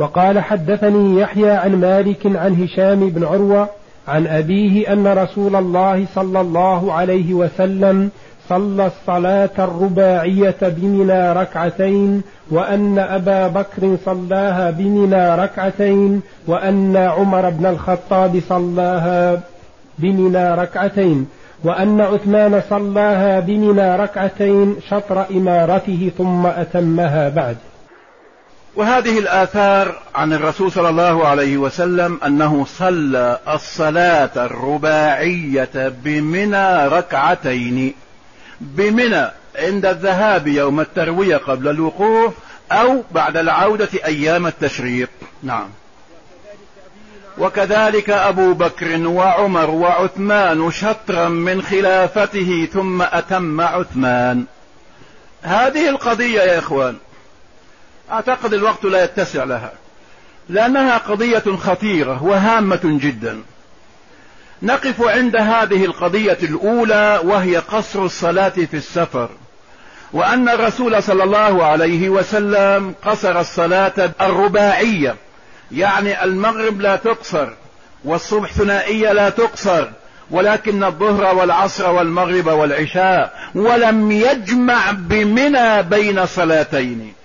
وقال حدثني يحيى عن مالك عن هشام بن عروة عن أبيه أن رسول الله صلى الله عليه وسلم صلى الصلاة الرباعية بمنى ركعتين وأن أبا بكر صلاها بمنى ركعتين وأن عمر بن الخطاب صلاها بمنى ركعتين وأن عثمان صلاها بمنى ركعتين شطر إمارته ثم أتمها بعد. وهذه الآثار عن الرسول صلى الله عليه وسلم أنه صلى الصلاة الرباعية بمنى ركعتين. بمنى عند الذهاب يوم التروية قبل الوقوف أو بعد العودة أيام التشريق. نعم. وكذلك أبو بكر وعمر وعثمان شطرا من خلافته ثم أتم عثمان. هذه القضية يا إخوان أعتقد الوقت لا يتسع لها. لأنها قضية خطيرة وهامة جدا. نقف عند هذه القضية الأولى وهي قصر الصلاة في السفر. وأن الرسول صلى الله عليه وسلم قصر الصلاة الرباعية. يعني المغرب لا تقصر والصبح ثنائية لا تقصر ولكن الظهر والعصر والمغرب والعشاء ولم يجمع بمنى بين صلاتين.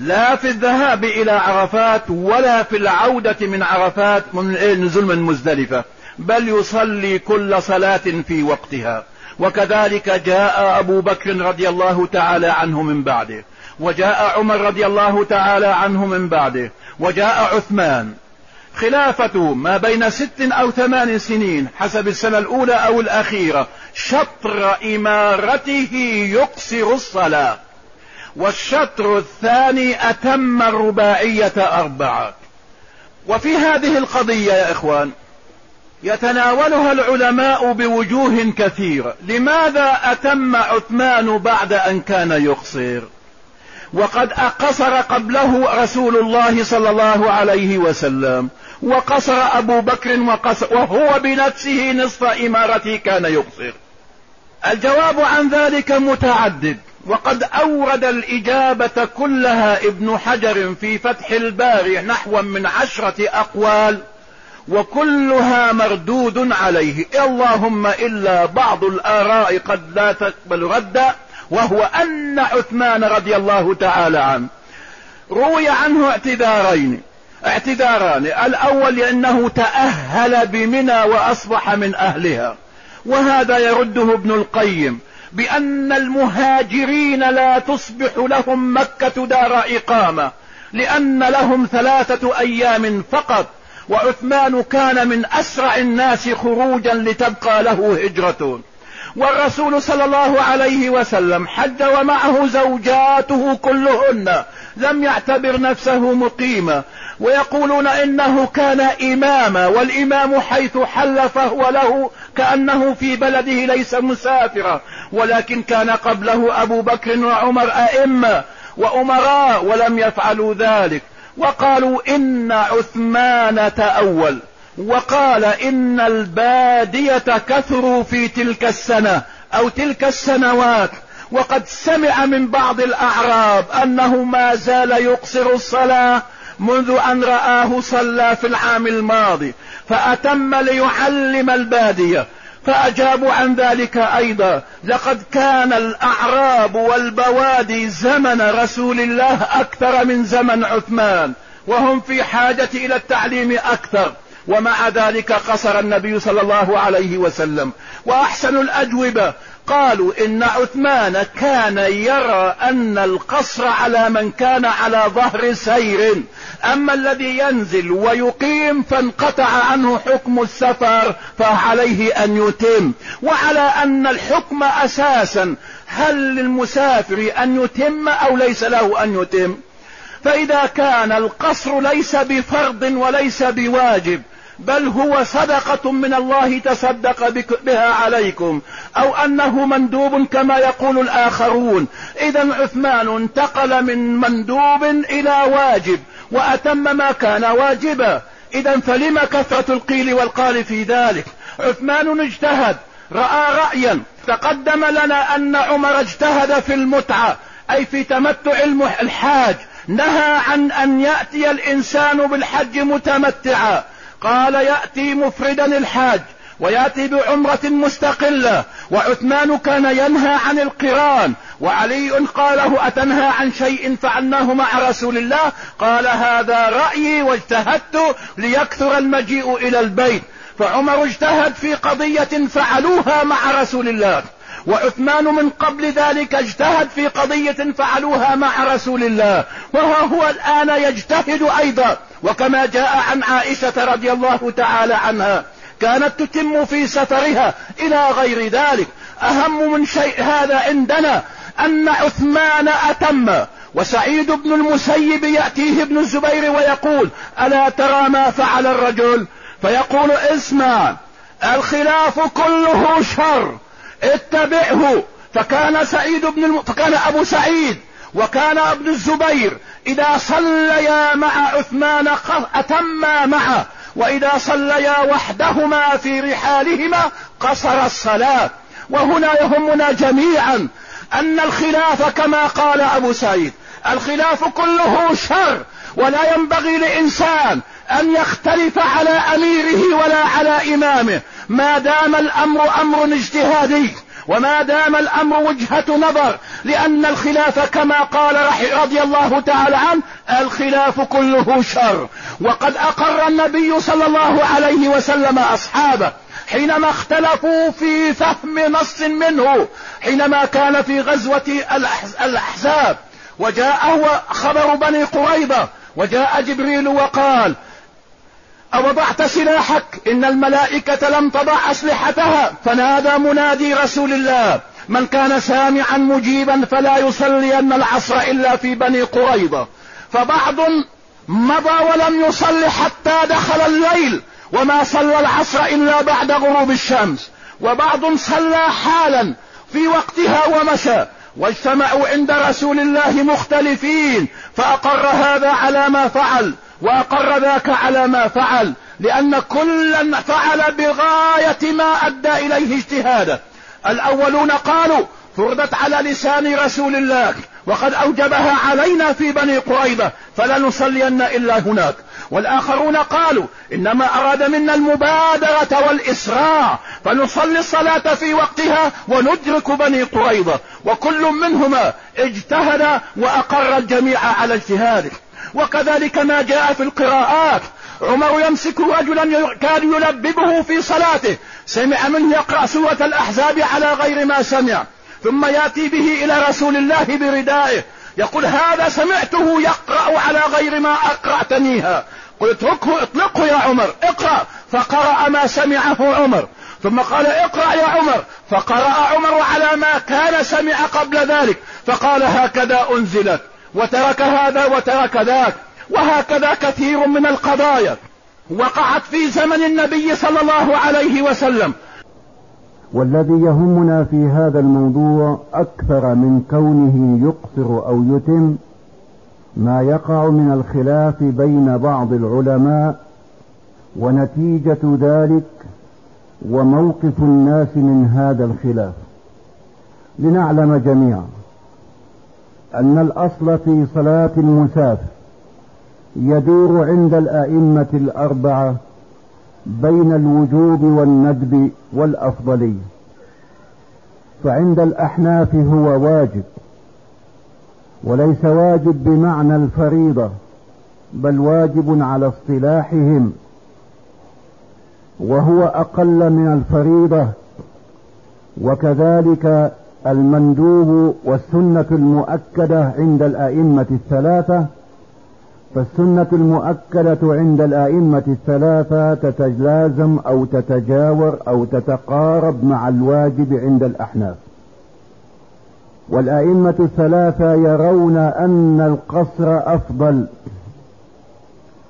لا في الذهاب إلى عرفات ولا في العودة من عرفات من نزول من مزدلفة بل يصلي كل صلاة في وقتها. وكذلك جاء أبو بكر رضي الله تعالى عنه من بعده وجاء عمر رضي الله تعالى عنه من بعده وجاء عثمان. خلافته ما بين ست أو ثمان سنين حسب السنة الأولى أو الأخيرة شطر إمارته يقصر الصلاة. والشطر الثاني أتم الرباعية أربعة. وفي هذه القضية يا إخوان يتناولها العلماء بوجوه كثيرة لماذا أتم عثمان بعد أن كان يقصر؟ وقد أقصر قبله رسول الله صلى الله عليه وسلم وقصر أبو بكر وقصر وهو بنفسه نصف إمارته كان يقصر. الجواب عن ذلك متعدد. وقد أورد الإجابة كلها ابن حجر في فتح الباري نحو من عشرة أقوال وكلها مردود عليه. اللهم إلا بعض الآراء قد لا تقبل ردا وهو أن عثمان رضي الله تعالى عنه. روي عنه اعتذارين اعتذاران. الأول لأنه تأهل بمنى وأصبح من أهلها وهذا يرده ابن القيم. بأن المهاجرين لا تصبح لهم مكة دار إقامة لأن لهم ثلاثة أيام فقط وعثمان كان من أسرع الناس خروجا لتبقى له هجرة. والرسول صلى الله عليه وسلم حج ومعه زوجاته كلهن لم يعتبر نفسه مقيما. ويقولون إنه كان إماما والإمام حيث حل فهو له كأنه في بلده ليس مسافرا. ولكن كان قبله أبو بكر وعمر أئمة وأمراء ولم يفعلوا ذلك. وقالوا إن عثمان تأول. وقال إن البادية كثروا في تلك السنة أو تلك السنوات. وقد سمع من بعض الأعراب أنه ما زال يقصر الصلاة منذ أن رآه صلى في العام الماضي. فأتم ليعلم البادية. فأجابوا عن ذلك أيضا لقد كان الأعراب والبوادي زمن رسول الله أكثر من زمن عثمان وهم في حاجة إلى التعليم أكثر. ومع ذلك قصر النبي صلى الله عليه وسلم. وأحسن الأجوبة. قالوا إن عثمان كان يرى أن القصر على من كان على ظهر سير. أما الذي ينزل ويقيم فانقطع عنه حكم السفر فعليه أن يتم. وعلى أن الحكم أساسا. هل للمسافر أن يتم أو ليس له أن يتم؟ فإذا كان القصر ليس بفرض وليس بواجب بل هو صدقة من الله تصدق بها عليكم. أو أنه مندوب كما يقول الآخرون. إذا عثمان انتقل من مندوب إلى واجب وأتم ما كان واجبا. إذا فلم كثرة القيل والقال في ذلك؟ عثمان اجتهد رأى رأيا. تقدم لنا أن عمر اجتهد في المتعة أي في تمتع الحاج. نهى عن أن يأتي الإنسان بالحج متمتعا. قال يأتي مفردا الحاج ويأتي بعمرة مستقلة وعثمان كان ينهى عن القران وعلي قال له أتنهى عن شيء فعلناه مع رسول الله؟ قال هذا رأيي واجتهدت ليكثر المجيء إلى البيت. فعمر اجتهد في قضية فعلوها مع رسول الله. وعثمان من قبل ذلك اجتهد في قضية فعلوها مع رسول الله وها هو الآن يجتهد أيضا. وكما جاء عن عائشة رضي الله تعالى عنها كانت تتم في سفرها إلى غير ذلك. أهم من شيء هذا عندنا أن عثمان أتم. وسعيد بن المسيب يأتيه ابن الزبير ويقول ألا ترى ما فعل الرجل؟ فيقول اسمع الخلاف كله شر. اتبعه. فكان سعيد بن الم... فكان أبو سعيد وكان ابن الزبير إذا صليا مع عثمان أتما معه وإذا صليا وحدهما في رحالهما قصر الصلاة. وهنا يهمنا جميعا أن الخلاف كما قال أبو سعيد الخلاف كله شر ولا ينبغي لإنسان أن يختلف على أميره ولا على إمامه. ما دام الأمر أمر اجتهادي وما دام الأمر وجهة نظر لأن الخلاف كما قال رضي الله تعالى عنه الخلاف كله شر. وقد أقر النبي صلى الله عليه وسلم أصحابه حينما اختلفوا في فهم نص منه حينما كان في غزوة الأحزاب. وجاءه خبر بني قريظة وجاء جبريل وقال أوضعت سلاحك؟ إن الملائكة لم تضع أسلحتها. فنادى منادي رسول الله. من كان سامعا مجيبا فلا يصلين العصر إلا في بني قريظة. فبعض مضى ولم يصل حتى دخل الليل. وما صلى العصر إلا بعد غروب الشمس. وبعض صلى حالا في وقتها ومشى. واجتمعوا عند رسول الله مختلفين. فأقر هذا على ما فعل. واقر ذاك على ما فعل لأن كلا فعل بغاية ما أدى إليه اجتهاده. الأولون قالوا فردت على لسان رسول الله وقد أوجبها علينا في بني قريظة فلا نصلين إلا هناك. والآخرون قالوا إنما أراد منا المبادرة والإسراع فنصلي الصلاة في وقتها وندرك بني قريظة وكل منهما اجتهد وأقر الجميع على اجتهاده. وكذلك ما جاء في القراءات. عمر يمسك رجلا كان يلببه في صلاته. سمع منه يقرأ سورة الأحزاب على غير ما سمع. ثم يأتي به إلى رسول الله بردائه. يقول هذا سمعته يقرأ على غير ما أقرأتنيها. قلت اتركه اطلقه يا عمر اقرأ. فقرأ ما سمعه عمر. ثم قال اقرأ يا عمر. فقرأ عمر على ما كان سمع قبل ذلك. فقال هكذا أنزلت. وترك هذا وترك ذاك وهكذا كثير من القضايا وقعت في زمن النبي صلى الله عليه وسلم. والذي يهمنا في هذا الموضوع أكثر من كونه يقصر أو يتم ما يقع من الخلاف بين بعض العلماء ونتيجة ذلك وموقف الناس من هذا الخلاف. لنعلم جميعا أن الأصل في صلاة المسافر يدور عند الأئمة الأربعة بين الوجوب والندب والأفضلية فعند الأحناف هو واجب وليس واجب بمعنى الفريضة بل واجب على اصطلاحهم وهو أقل من الفريضة وكذلك المندوب والسنة المؤكدة عند الأئمة الثلاثة فالسنة المؤكدة عند الأئمة الثلاثة تتلازم أو تتجاور أو تتقارب مع الواجب عند الأحناف. والأئمة الثلاثة يرون أن القصر أفضل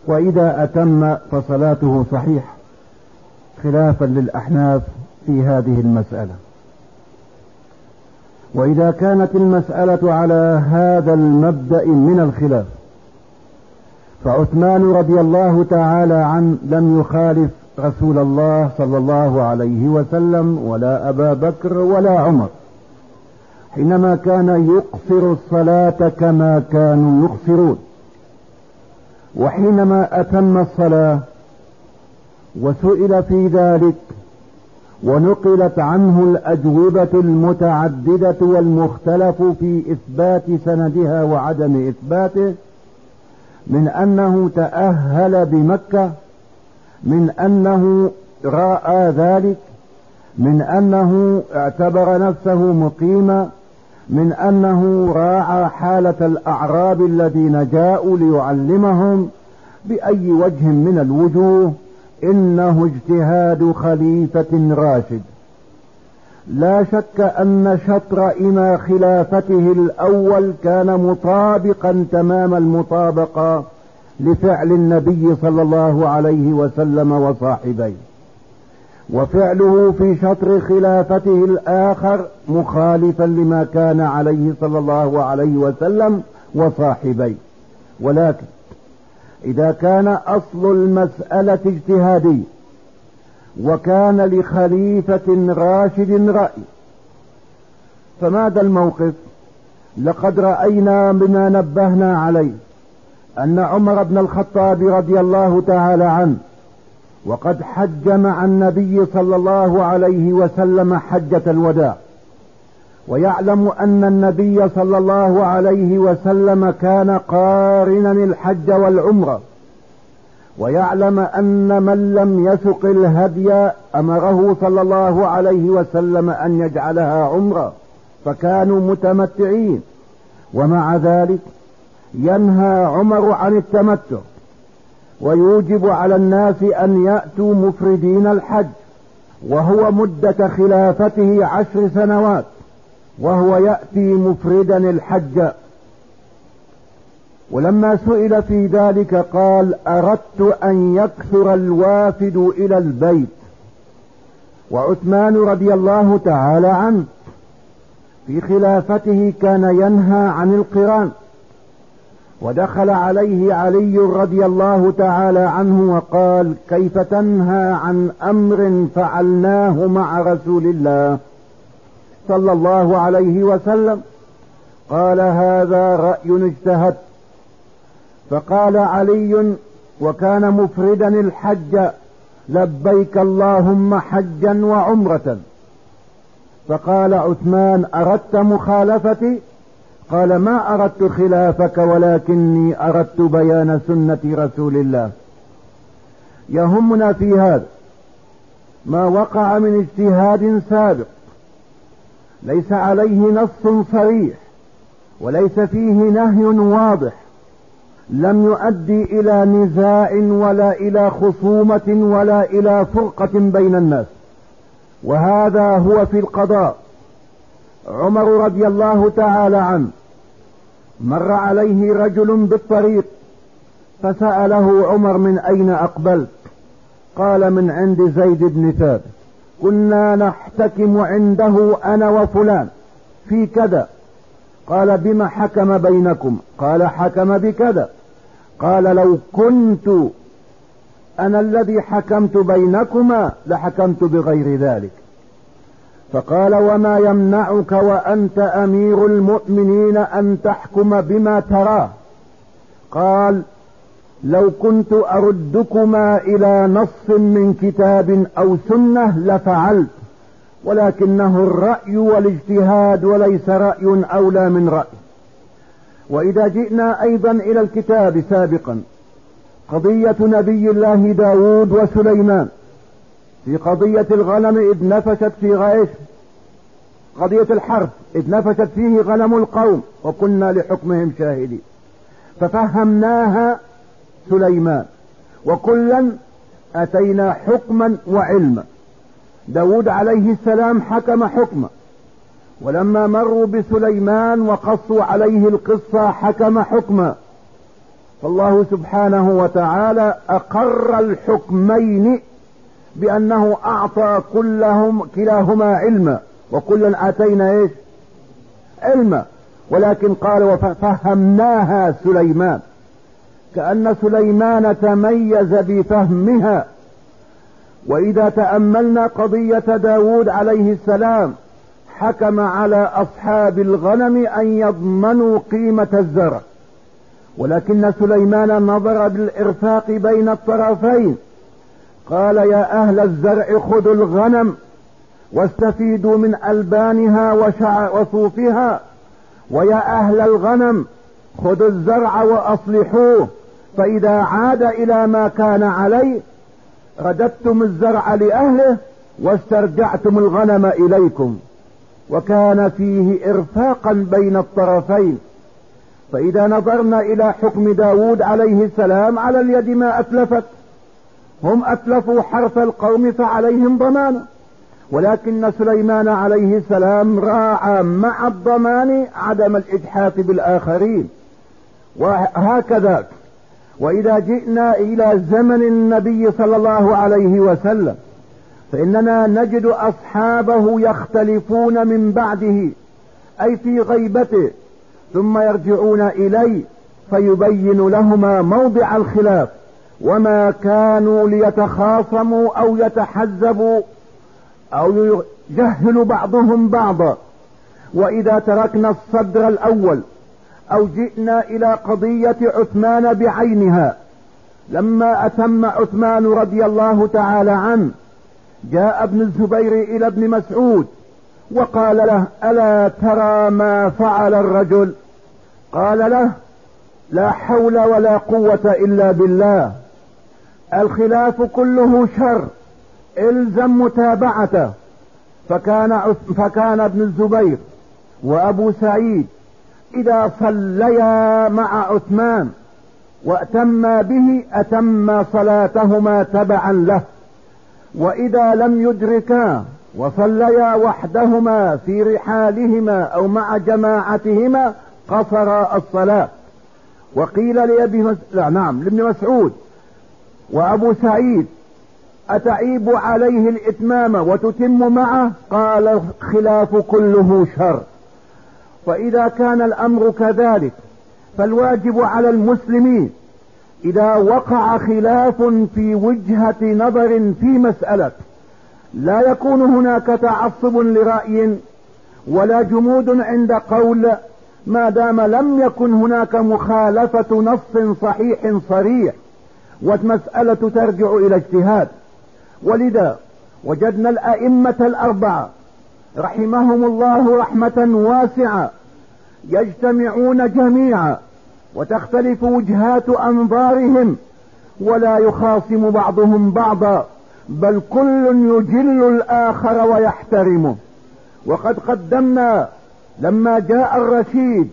وإذا أتم فصلاته صحيح خلافا للأحناف في هذه المسألة. وإذا كانت المسألة على هذا المبدأ من الخلاف فعثمان رضي الله تعالى عنه لم يخالف رسول الله صلى الله عليه وسلم ولا أبا بكر ولا عمر. حينما كان يقصر الصلاة كما كانوا يقصرون. وحينما أتم الصلاة وسئل في ذلك ونقلت عنه الأجوبة المتعددة والمختلف في إثبات سندها وعدم إثباته من أنه تأهل بمكة من أنه رأى ذلك من أنه اعتبر نفسه مقيما من أنه راعى حالة الأعراب الذين جاءوا ليعلمهم بأي وجه من الوجوه. إنه اجتهاد خليفة راشد. لا شك أن شطر إما خلافته الأول كان مطابقا تمام المطابقة لفعل النبي صلى الله عليه وسلم وصاحبيه. وفعله في شطر خلافته الآخر مخالفا لما كان عليه صلى الله عليه وسلم وصاحبيه. ولكن إذا كان أصل المسألة اجتهادي وكان لخليفة راشد رأي. فماذا الموقف؟ لقد رأينا بما نبهنا عليه أن عمر بن الخطاب رضي الله تعالى عنه وقد حج مع النبي صلى الله عليه وسلم حجة الوداع. ويعلم أن النبي صلى الله عليه وسلم كان قارنا الحج والعمرة. ويعلم أن من لم يسق الهدي أمره صلى الله عليه وسلم أن يجعلها عمرة فكانوا متمتعين. ومع ذلك ينهى عمر عن التمتع. ويوجب على الناس أن يأتوا مفردين الحج وهو مدة خلافته عشر سنوات. وهو يأتي مفردا الحج. ولما سئل في ذلك قال أردت أن يكثر الوافد إلى البيت. وعثمان رضي الله تعالى عنه في خلافته كان ينهى عن القران. ودخل عليه علي رضي الله تعالى عنه وقال كيف تنهى عن أمر فعلناه مع رسول الله؟ صلى الله عليه وسلم قال هذا رأي اجتهد. فقال علي وكان مفردا الحج لبيك اللهم حجا وعمرة. فقال عثمان أردت مخالفتي؟ قال ما أردت خلافك ولكني أردت بيان سنة رسول الله. يهمنا في هذا ما وقع من اجتهاد سابق. ليس عليه نص صريح وليس فيه نهي واضح لم يؤدي إلى نزاع ولا إلى خصومة ولا إلى فرقة بين الناس. وهذا هو في القضاء. عمر رضي الله تعالى عنه مر عليه رجل بالطريق فسأله عمر من أين أقبلت؟ قال من عند زيد بن ثابت. كنا نحتكم عنده أنا وفلان في كذا. قال بما حكم بينكم؟ قال حكم بكذا. قال لو كنت أنا الذي حكمت بينكما لحكمت بغير ذلك. فقال وما يمنعك وأنت أمير المؤمنين أن تحكم بما تراه؟ قال لو كنت أردكما إلى نص من كتاب أو سنة لفعلت ولكنه الرأي والاجتهاد وليس رأي أولى من رأي. وإذا جئنا أيضا إلى الكتاب سابقا قضية نبي الله داود وسليمان. في قضية الغنم إذ نفشت في غيش قضية الحرب إذ نفشت فيه غنم القوم وكنا لحكمهم شاهدين. ففهمناها سليمان. وكلا أتينا حكما وعلما. داود عليه السلام حكم حكما ولما مروا بسليمان وقصوا عليه القصة حكم حكما فالله سبحانه وتعالى أقر الحكمين بأنه أعطى كلهم كلاهما علما. وكلا أتينا إيش؟ علما. ولكن قال وفهمناها سليمان. كأن سليمان تميز بفهمها. وإذا تأملنا قضية داود عليه السلام حكم على أصحاب الغنم أن يضمنوا قيمة الزرع. ولكن سليمان نظر بالإرفاق بين الطرفين. قال يا أهل الزرع خذوا الغنم واستفيدوا من ألبانها وصوفها. ويا أهل الغنم خذوا الزرع وأصلحوه. فإذا عاد إلى ما كان عليه رددتم الزرع لأهله واسترجعتم الغنم إليكم. وكان فيه إرفاقا بين الطرفين. فإذا نظرنا إلى حكم داود عليه السلام على اليد ما أتلفت. هم أتلفوا حرف القوم فعليهم ضمانه ولكن سليمان عليه السلام راعى مع الضمان عدم الإجحاف بالآخرين. وهكذا وإذا جئنا إلى زمن النبي صلى الله عليه وسلم فإننا نجد أصحابه يختلفون من بعده أي في غيبته ثم يرجعون إليه فيبين لهما موضع الخلاف وما كانوا ليتخاصموا أو يتحزبوا أو يجهل بعضهم بعضا. وإذا تركنا الصدر الأول أو جئنا إلى قضية عثمان بعينها. لما أتم عثمان رضي الله تعالى عنه جاء ابن الزبير إلى ابن مسعود وقال له ألا ترى ما فعل الرجل؟ قال له لا حول ولا قوة إلا بالله الخلاف كله شر إلزم متابعته. فكان فكان ابن الزبير وأبو سعيد إذا صليا مع عثمان واتما به أتم صلاتهما تبعا له. وإذا لم يدركا وصليا وحدهما في رحالهما أو مع جماعتهما قصر الصلاة. وقيل لأبي مس... لا نعم لابن مسعود وأبو سعيد أتعيب عليه الإتمام وتتم معه؟ قال الخلاف كله شر. فإذا كان الأمر كذلك فالواجب على المسلمين إذا وقع خلاف في وجهة نظر في مسألة لا يكون هناك تعصب لرأي ولا جمود عند قول ما دام لم يكن هناك مخالفة نص صحيح صريح والمسألة ترجع إلى اجتهاد. ولذا وجدنا الأئمة الأربعة رحمهم الله رحمة واسعة. يجتمعون جميعا وتختلف وجهات أنظارهم ولا يخاصم بعضهم بعضا بل كل يجل الآخر ويحترمه. وقد قدمنا لما جاء الرشيد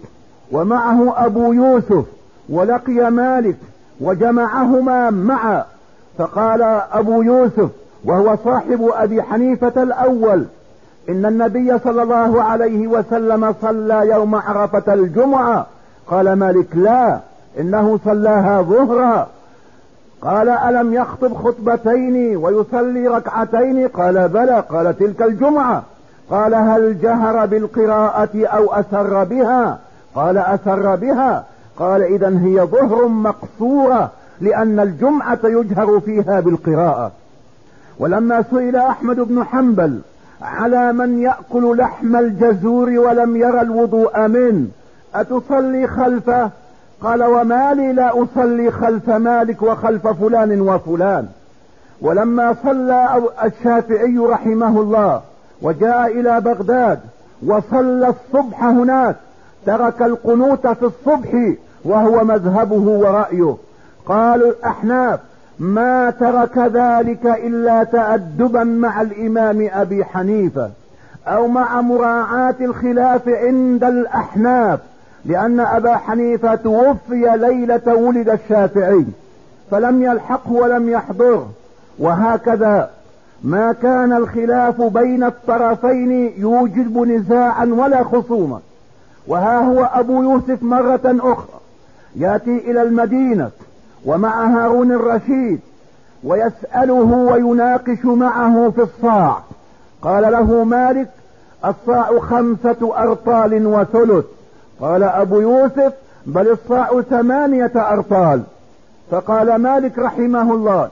ومعه أبو يوسف ولقي مالك وجمعهما معا فقال أبو يوسف وهو صاحب أبي حنيفة الأول إن النبي صلى الله عليه وسلم صلى يوم عرفة الجمعة. قال مالك لا إنه صلاها ظهرا. قال ألم يخطب خطبتين ويصلي ركعتين؟ قال بلى قال تلك الجمعة. قال هل جهر بالقراءة أو أسر بها؟ قال أسر بها. قال اذا هي ظهر مقصورة لأن الجمعة يجهر فيها بالقراءة. ولما سئل أحمد بن حنبل على من يأكل لحم الجزور ولم يرى الوضوء منه أتصلي خلفه؟ قال وما لي لا أصلي خلف مالك وخلف فلان وفلان. ولما صلى الشافعي رحمه الله وجاء إلى بغداد وصلى الصبح هناك ترك القنوت في الصبح وهو مذهبه ورأيه. قالوا الاحناف ما ترك ذلك إلا تأدبا مع الإمام أبي حنيفة أو مع مراعاة الخلاف عند الأحناف لأن أبا حنيفة توفي ليلة ولد الشافعي فلم يلحقه ولم يحضره. وهكذا ما كان الخلاف بين الطرفين يوجب نزاعا ولا خصومة وها هو أبو يوسف مرة أخرى يأتي إلى المدينة ومع هارون الرشيد ويسأله ويناقش معه في الصاع. قال له مالك الصاع خمسة أرطال وثلث. قال أبو يوسف بل الصاع ثمانية أرطال. فقال مالك رحمه الله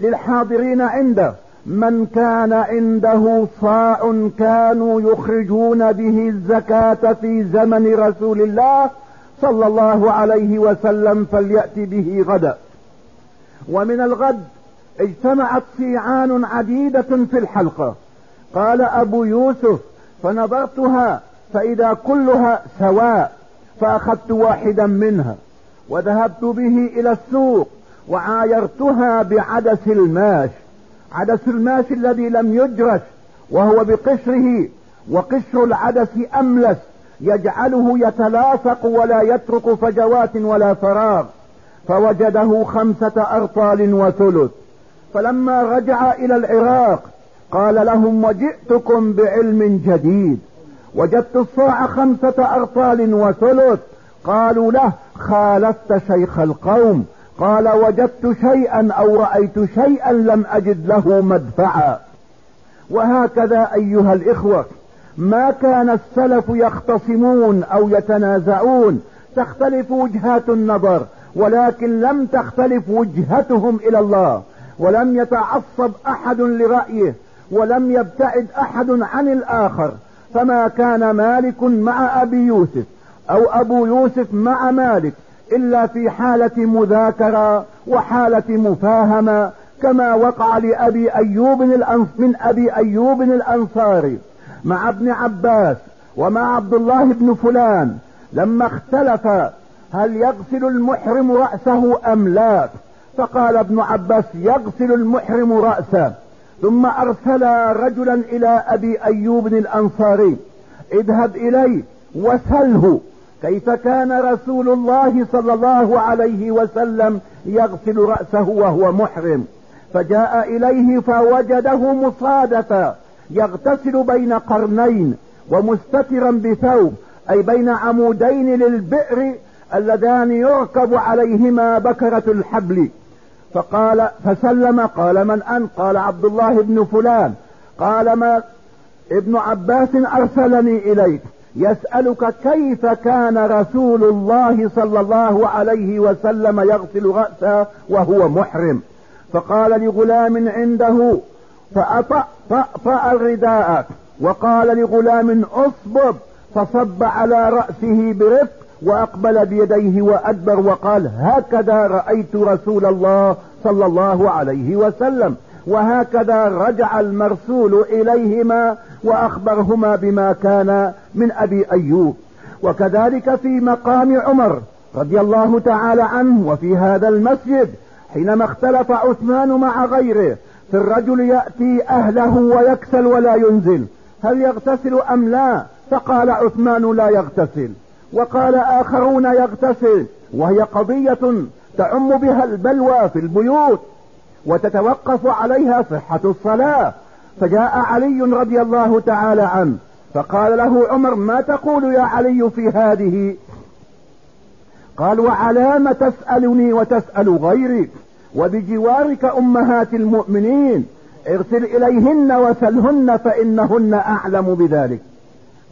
للحاضرين عنده من كان عنده صاع كانوا يخرجون به الزكاة في زمن رسول الله صلى الله عليه وسلم فليأتي به غدا ومن الغد اجتمعت صيعان عديدة في الحلقة. قال أبو يوسف فنظرتها فإذا كلها سواء فأخذت واحدا منها. وذهبت به إلى السوق وعايرتها بعدس الماش. عدس الماش الذي لم يجرش وهو بقشره وقشر العدس أملس. يجعله يتلاصق ولا يترك فجوات ولا فراغ فوجده خمسة أرطال وثلث. فلما رجع إلى العراق قال لهم وجئتكم بعلم جديد. وجدت الصاع خمسة أرطال وثلث. قالوا له خالفت شيخ القوم. قال وجدت شيئا أو رأيت شيئا لم أجد له مدفعا. وهكذا أيها الإخوة. ما كان السلف يختصمون أو يتنازعون. تختلف وجهات النظر ولكن لم تختلف وجهتهم إلى الله. ولم يتعصب أحد لرأيه ولم يبتعد أحد عن الآخر. فما كان مالك مع أبي يوسف أو أبو يوسف مع مالك إلا في حالة مذاكرة وحالة مفاهمة كما وقع لأبي أيوب من أبي أيوب الأنصاري. مع ابن عباس ومع عبد الله بن فلان لما اختلف هل يغسل المحرم رأسه أم لا فقال ابن عباس يغسل المحرم رأسه. ثم أرسل رجلا إلى أبي أيوب الأنصاري اذهب إليه وسله كيف كان رسول الله صلى الله عليه وسلم يغسل رأسه وهو محرم. فجاء إليه فوجده مصادفا يغتسل بين قرنين ومستترا بثوب أي بين عمودين للبئر اللذان يركب عليهما بكرة الحبل. فقال فسلم قال من أنت؟ قال عبد الله بن فلان. قال ما ابن عباس أرسلني إليك يسألك كيف كان رسول الله صلى الله عليه وسلم يغسل رأسه وهو محرم. فقال لغلام عنده فأطأ الرداء وقال لغلام اصبب فصب على رأسه برفق وأقبل بيديه وأدبر وقال هكذا رأيت رسول الله صلى الله عليه وسلم وهكذا رجع المرسول إليهما وأخبرهما بما كان من أبي أيوب. وكذلك في مقام عمر رضي الله تعالى عنه وفي هذا المسجد حينما اختلف عثمان مع غيره في الرجل يأتي أهله ويكسل ولا ينزل. هل يغتسل أم لا؟ فقال عثمان لا يغتسل. وقال آخرون يغتسل. وهي قضية تعم بها البلوى في البيوت وتتوقف عليها صحة الصلاة. فجاء علي رضي الله تعالى عنه. فقال له عمر ما تقول يا علي في هذه؟ قال وعلام تسألني وتسأل غيري. وبجوارك أمهات المؤمنين ارسل إليهن وسلهن فإنهن أعلم بذلك.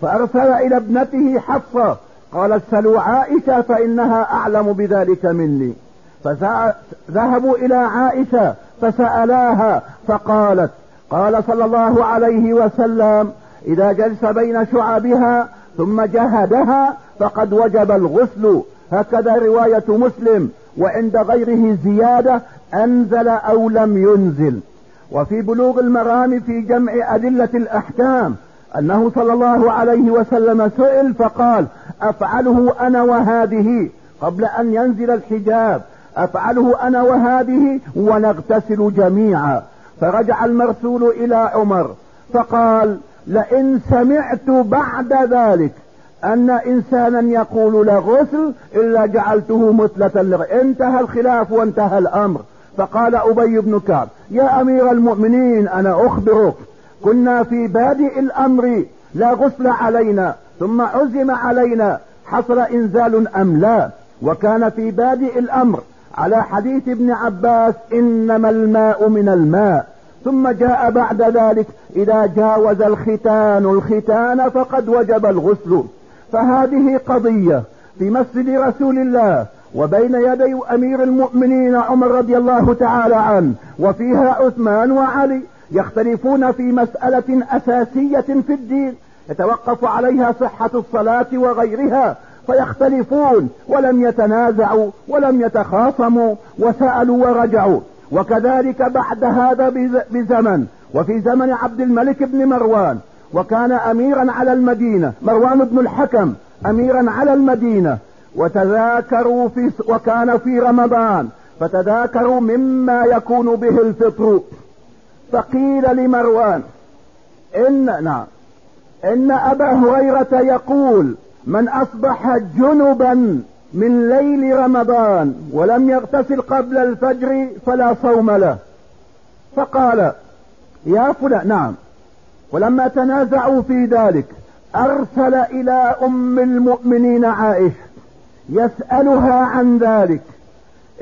فأرسل إلى ابنته حفصة قالت سلوا عائشة فإنها أعلم بذلك مني. فذهبوا إلى عائشة فسألاها فقالت قال صلى الله عليه وسلم إذا جلس بين شعبها ثم جهدها فقد وجب الغسل. هكذا رواية مسلم. وعند غيره زيادة أنزل أو لم ينزل. وفي بلوغ المرام في جمع أدلة الأحكام أنه صلى الله عليه وسلم سئل فقال أفعله أنا وهذه قبل أن ينزل الحجاب أفعله أنا وهذه ونغتسل جميعا. فرجع المرسول إلى عمر فقال لئن سمعت بعد ذلك أن إنسانا يقول لا غسل إلا جعلته مثلة لغ... انتهى الخلاف وانتهى الأمر. فقال أبي بن كعب يا أمير المؤمنين أنا أخبرك. كنا في بادئ الأمر لا غسل علينا ثم عزم علينا حصل إنزال أم لا؟ وكان في بادئ الأمر. على حديث ابن عباس إنما الماء من الماء. ثم جاء بعد ذلك إذا جاوز الختان الختان فقد وجب الغسل. فهذه قضية في مسجد رسول الله وبين يدي أمير المؤمنين عمر رضي الله تعالى عنه وفيها عثمان وعلي يختلفون في مسألة أساسية في الدين يتوقف عليها صحة الصلاة وغيرها فيختلفون ولم يتنازعوا ولم يتخاصموا وسألوا ورجعوا وكذلك بعد هذا بزمن وفي زمن عبد الملك بن مروان وكان اميرا على المدينة مروان بن الحكم اميرا على المدينة. وتذاكروا في وكان في رمضان. فتذاكروا مما يكون به الفطر. فقيل لمروان إن نعم إن أبا هريرة يقول من أصبح جنبا من ليل رمضان ولم يغتسل قبل الفجر فلا صوم له. فقال يا فلان نعم ولما تنازعوا في ذلك أرسل إلى أم المؤمنين عائشة يسألها عن ذلك.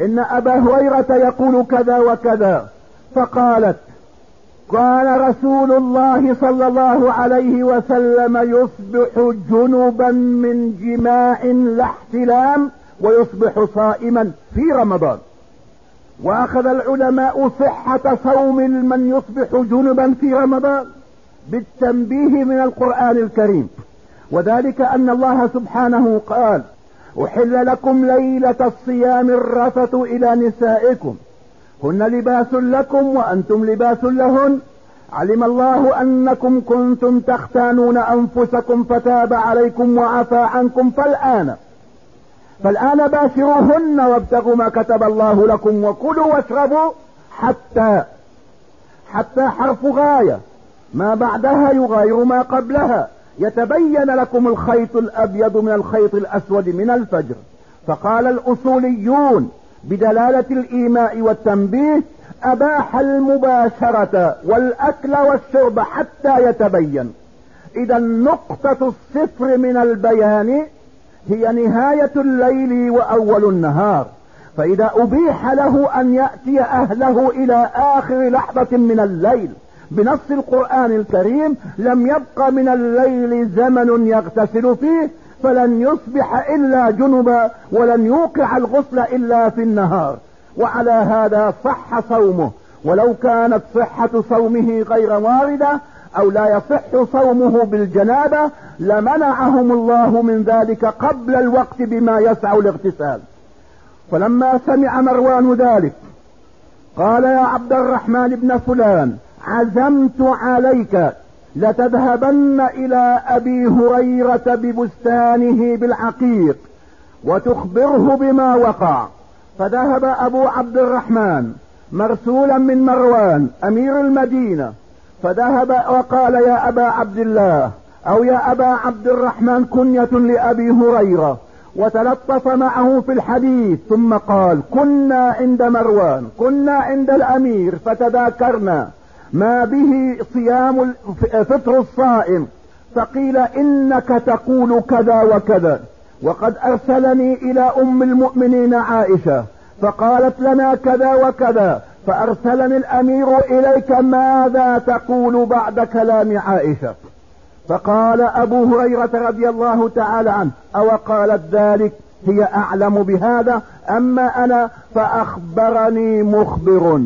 إن أبا هريرة يقول كذا وكذا فقالت قال رسول الله صلى الله عليه وسلم يصبح جنبا من جماع لا احتلام ويصبح صائما في رمضان. وأخذ العلماء صحة صوم من يصبح جنبا في رمضان. بالتنبيه من القرآن الكريم. وذلك أن الله سبحانه قال أحل لكم ليلة الصيام الرفث إلى نسائكم. هن لباس لكم وأنتم لباس لهن. علم الله أنكم كنتم تختانون أنفسكم فتاب عليكم وعفى عنكم فالآن. فالآن باشروهن وابتغوا ما كتب الله لكم وكلوا واشربوا حتى حتى حرف غاية. ما بعدها يغاير ما قبلها. يتبين لكم الخيط الأبيض من الخيط الأسود من الفجر. فقال الأصوليون بدلالة الإيماء والتنبيه أباح المباشرة والأكل والشرب حتى يتبين. إذا نقطة الصفر من البيان هي نهاية الليل وأول النهار. فإذا أبيح له أن يأتي أهله إلى آخر لحظة من الليل بنص القرآن الكريم لم يبق من الليل زمن يغتسل فيه فلن يصبح إلا جنبا ولن يوقع الغسل إلا في النهار. وعلى هذا صح صومه. ولو كانت صحة صومه غير واردة أو لا يصح صومه بالجنابة لمنعهم الله من ذلك قبل الوقت بما يسع الاغتسال. فلما سمع مروان ذلك قال يا عبد الرحمن بن فلان عزمت عليك لتذهبن إلى أبي هريرة ببستانه بالعقيق وتخبره بما وقع. فذهب أبو عبد الرحمن مرسولا من مروان أمير المدينة. فذهب وقال يا أبا عبد الله أو يا أبا عبد الرحمن كنية لأبي هريرة. وتلطف معه في الحديث ثم قال كنا عند مروان كنا عند الأمير فتذاكرنا. ما به صيام فطر الصائم فقيل إنك تقول كذا وكذا. وقد أرسلني إلى أم المؤمنين عائشة فقالت لنا كذا وكذا. فأرسلني الأمير إليك ماذا تقول بعد كلام عائشة؟ فقال أبو هريرة رضي الله تعالى عنه أو قالت ذلك؟ هي أعلم بهذا اما أنا؟ فأخبرني مخبر.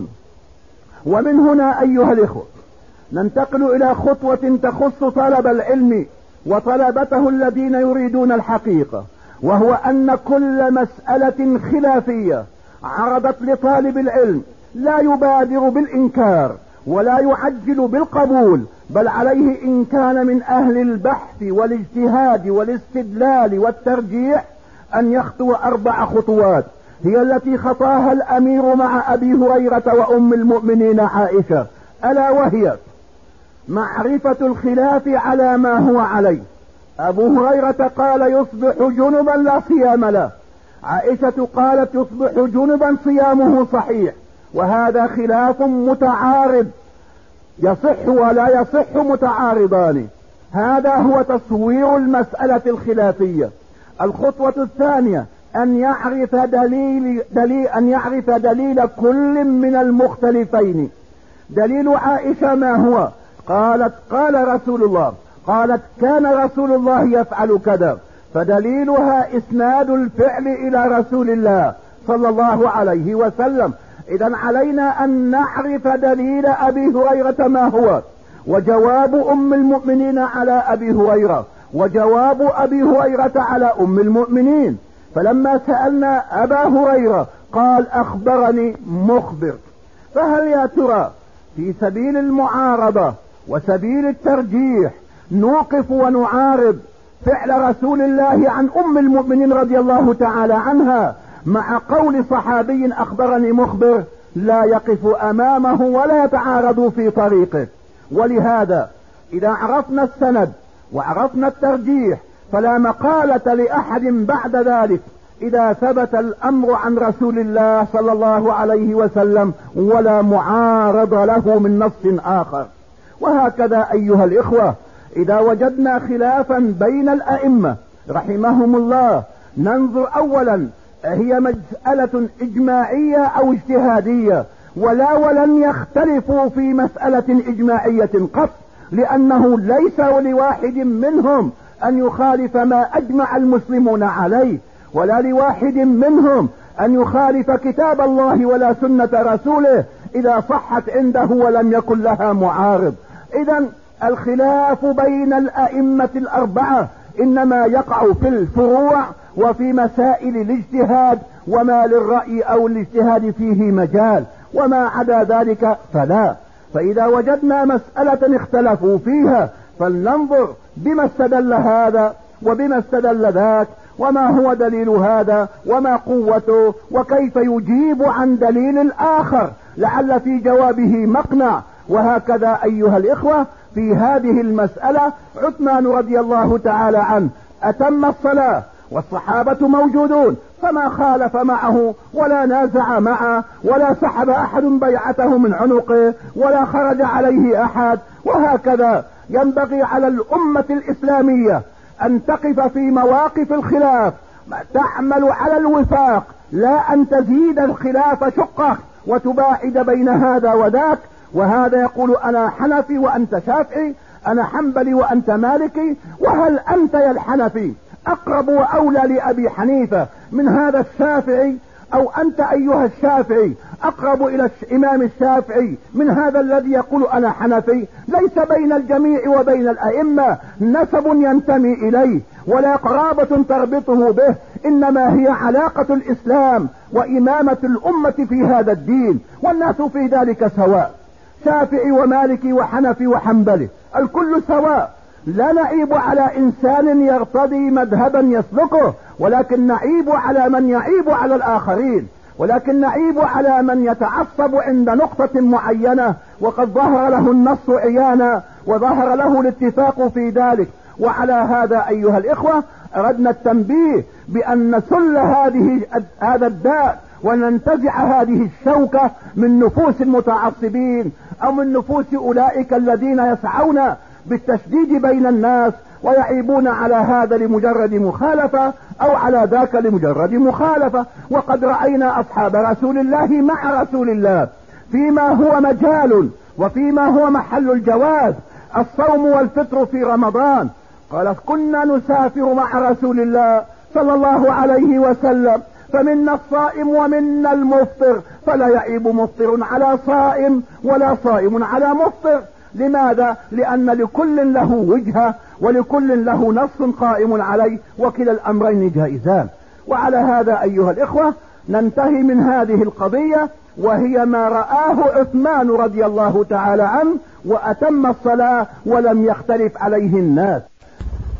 ومن هنا أيها الإخوة ننتقل إلى خطوة تخص طلب العلم وطلبته الذين يريدون الحقيقة وهو أن كل مسألة خلافية عرضت لطالب العلم لا يبادر بالإنكار ولا يعجل بالقبول بل عليه إن كان من أهل البحث والاجتهاد والاستدلال والترجيح أن يخطو أربع خطوات. هي التي خطاها الأمير مع أبي هريرة وأم المؤمنين عائشة. ألا وهي معرفة الخلاف على ما هو عليه. أبو هريرة قال يصبح جنبا لا صيام له. عائشة قالت يصبح جنبا صيامه صحيح. وهذا خلاف متعارض. يصح ولا يصح متعارضان. هذا هو تصوير المسألة الخلافية. الخطوة الثانية أن يعرف دليل, دليل أن يعرف دليل كل من المختلفين. دليل عائشة ما هو؟ قالت قال رسول الله قالت كان رسول الله يفعل كذا. فدليلها إسناد الفعل إلى رسول الله صلى الله عليه وسلم. اذا علينا أن نعرف دليل أبي هريرة ما هو؟ وجواب أم المؤمنين على أبي هريرة. وجواب أبي هريرة على أم المؤمنين. فلما سألنا أبا هريرة قال أخبرني مخبر فهل يا ترى في سبيل المعارضة وسبيل الترجيح نوقف ونعارض فعل رسول الله عن أم المؤمنين رضي الله تعالى عنها مع قول صحابي أخبرني مخبر لا يقف أمامه ولا يتعارض في طريقه. ولهذا إذا عرفنا السند وعرفنا الترجيح فلا مقالة لأحد بعد ذلك إذا ثبت الأمر عن رسول الله صلى الله عليه وسلم ولا معارض له من نص آخر. وهكذا أيها الإخوة إذا وجدنا خلافا بين الأئمة رحمهم الله ننظر اولا هي مسألة إجماعية أو اجتهادية ولا ولن يختلفوا في مسألة إجماعية قط لأنه ليس لواحد منهم أن يخالف ما أجمع المسلمون عليه ولا لواحد منهم أن يخالف كتاب الله ولا سنة رسوله إذا صحت عنده ولم يكن لها معارض. اذا الخلاف بين الأئمة الأربعة إنما يقع في الفروع وفي مسائل الاجتهاد وما للرأي أو الاجتهاد فيه مجال وما عدا ذلك فلا. فإذا وجدنا مسألة اختلفوا فيها فلننظر بما استدل هذا وبما استدل ذاك وما هو دليل هذا وما قوته وكيف يجيب عن دليل الآخر لعل في جوابه مقنع. وهكذا أيها الإخوة في هذه المسألة عثمان رضي الله تعالى عنه أتم الصلاة والصحابة موجودون فما خالف معه ولا نازع معه ولا سحب أحد بيعته من عنقه ولا خرج عليه أحد وهكذا. ينبغي على الأمة الإسلامية أن تقف في مواقف الخلاف تعمل على الوفاق لا أن تزيد الخلاف شقة وتباعد بين هذا وذاك. وهذا يقول أنا حنفي وأنت شافعي أنا حنبلي وأنت مالكي. وهل أنت يا الحنفي أقرب وأولى لأبي حنيفة من هذا الشافعي؟ أو أنت أيها الشافعي أقرب إلى الامام الشافعي من هذا الذي يقول أنا حنفي ليس بين الجميع وبين الأئمة نسب ينتمي إليه ولا قرابة تربطه به إنما هي علاقة الإسلام وإمامة الأمة في هذا الدين والناس في ذلك سواء. شافعي ومالكي وحنفي وحنبلي الكل سواء. لا نعيب على إنسان يرتضي مذهبا يسلكه ولكن نعيب على من يعيب على الآخرين ولكن نعيب على من يتعصب عند نقطة معينة وقد ظهر له النص عيانا وظهر له الاتفاق في ذلك. وعلى هذا أيها الإخوة أردنا التنبيه بأن نسل هذه هذا الداء وننتزع هذه الشوكة من نفوس المتعصبين أو من نفوس أولئك الذين يسعون بالتشديد بين الناس ويعيبون على هذا لمجرد مخالفة أو على ذاك لمجرد مخالفة. وقد رأينا أصحاب رسول الله مع رسول الله فيما هو مجال وفيما هو محل الجواز الصوم والفطر في رمضان. قال كنا نسافر مع رسول الله صلى الله عليه وسلم. فمنا الصائم ومنا المفطر. فلا يعيب مفطر على صائم ولا صائم على مفطر. لماذا؟ لأن لكل له وجهة ولكل له نص قائم عليه وكلا الأمرين جائزان. وعلى هذا أيها الإخوة ننتهي من هذه القضية وهي ما رآه عثمان رضي الله تعالى عنه وأتم الصلاة ولم يختلف عليه الناس.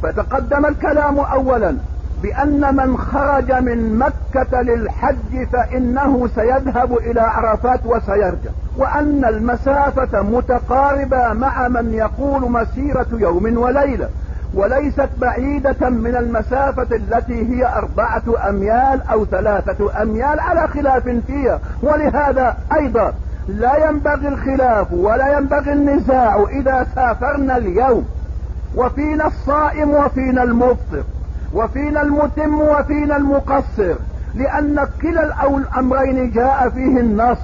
فتقدم الكلام اولا. بأن من خرج من مكة للحج فإنه سيذهب إلى عرفات وسيرجع. وأن المسافة متقاربة مع من يقول مسيرة يوم وليلة. وليست بعيدة من المسافة التي هي أربعة أميال أو ثلاثة أميال على خلاف فيها. ولهذا أيضا لا ينبغي الخلاف ولا ينبغي النزاع إذا سافرنا اليوم. وفينا الصائم وفينا المفطر. وفينا المتم وفينا المقصر لأن كلا الأمرين جاء فيه النص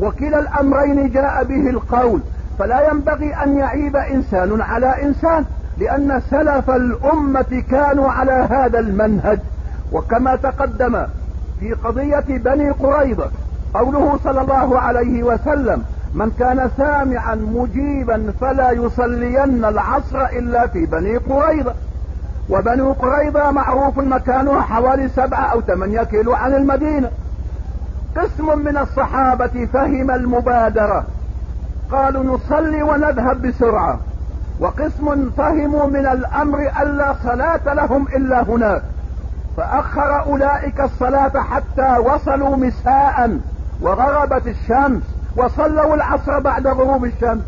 وكلا الأمرين جاء به القول. فلا ينبغي أن يعيب إنسان على إنسان لأن سلف الأمة كانوا على هذا المنهج. وكما تقدم في قضية بني قريظة قوله صلى الله عليه وسلم من كان سامعا مجيبا فلا يصلين العصر إلا في بني قريظة. وبنو قريظة معروف مكانها حوالي سبعة أو ثمانية كيلو عن المدينة. قسم من الصحابة فهم المبادرة. قالوا نصلي ونذهب بسرعة. وقسم فهموا من الأمر الا صلاة لهم إلا هناك. فأخر أولئك الصلاة حتى وصلوا مساء وغربت الشمس وصلوا العصر بعد غروب الشمس.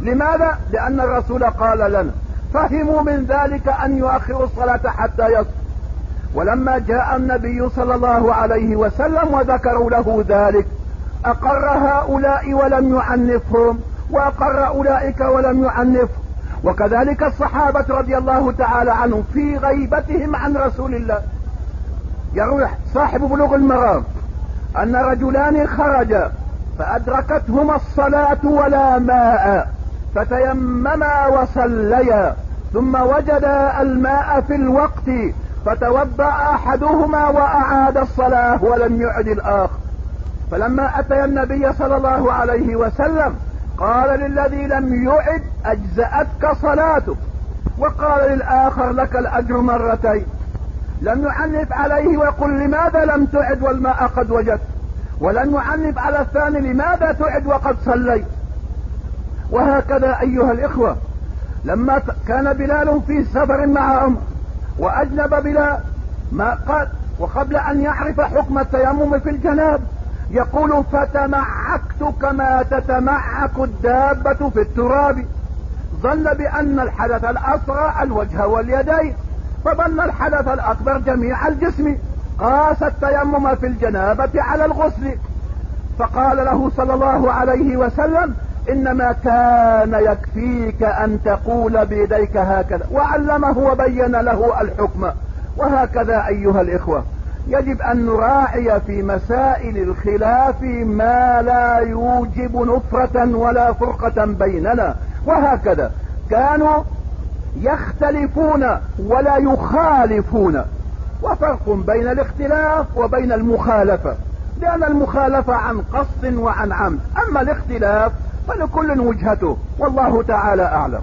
لماذا؟ لأن الرسول قال لنا فهموا من ذلك أن يؤخروا الصلاة حتى يصل ولما جاء النبي صلى الله عليه وسلم وذكروا له ذلك أقر هؤلاء ولم يعنفهم وأقر أولئك ولم يعنفهم وكذلك الصحابة رضي الله تعالى عنهم في غيبتهم عن رسول الله. يروي صاحب بلوغ المرام أن رجلان خرجا فأدركتهما الصلاة ولا ماء. فتيمما وصليا ثم وجدا الماء في الوقت فتوضأ أحدهما وأعاد الصلاة ولم يعد الآخر. فلما اتي النبي صلى الله عليه وسلم قال للذي لم يعد أجزأتك صلاتك. وقال للآخر لك الأجر مرتين. لم يعنف عليه ويقول لماذا لم تعد والماء قد وجدت ولم يعنف على الثاني لماذا تعد وقد صليت. وهكذا أيها الإخوة لما كان بلال في سفر مع عمر وأجنب بلال ما قال وقبل أن يعرف حكم التيمم في الجناب يقول فتمعكت كما تتمعك الدابة في التراب ظن بأن الحدث الأصغر الوجه واليدين فظن الحدث الأكبر جميع الجسم. قاس التيمم في الجنابة على الغسل فقال له صلى الله عليه وسلم إنما كان يكفيك أن تقول بيديك هكذا. وعلمه وبين له الحكم. وهكذا أيها الإخوة. يجب أن نراعي في مسائل الخلاف ما لا يوجب نفرة ولا فرقة بيننا. وهكذا. كانوا يختلفون ولا يخالفون. وفرق بين الاختلاف وبين المخالفة. لأن المخالفة عن قصد وعن عمد. أما الاختلاف فلكل وجهته والله تعالى أعلم.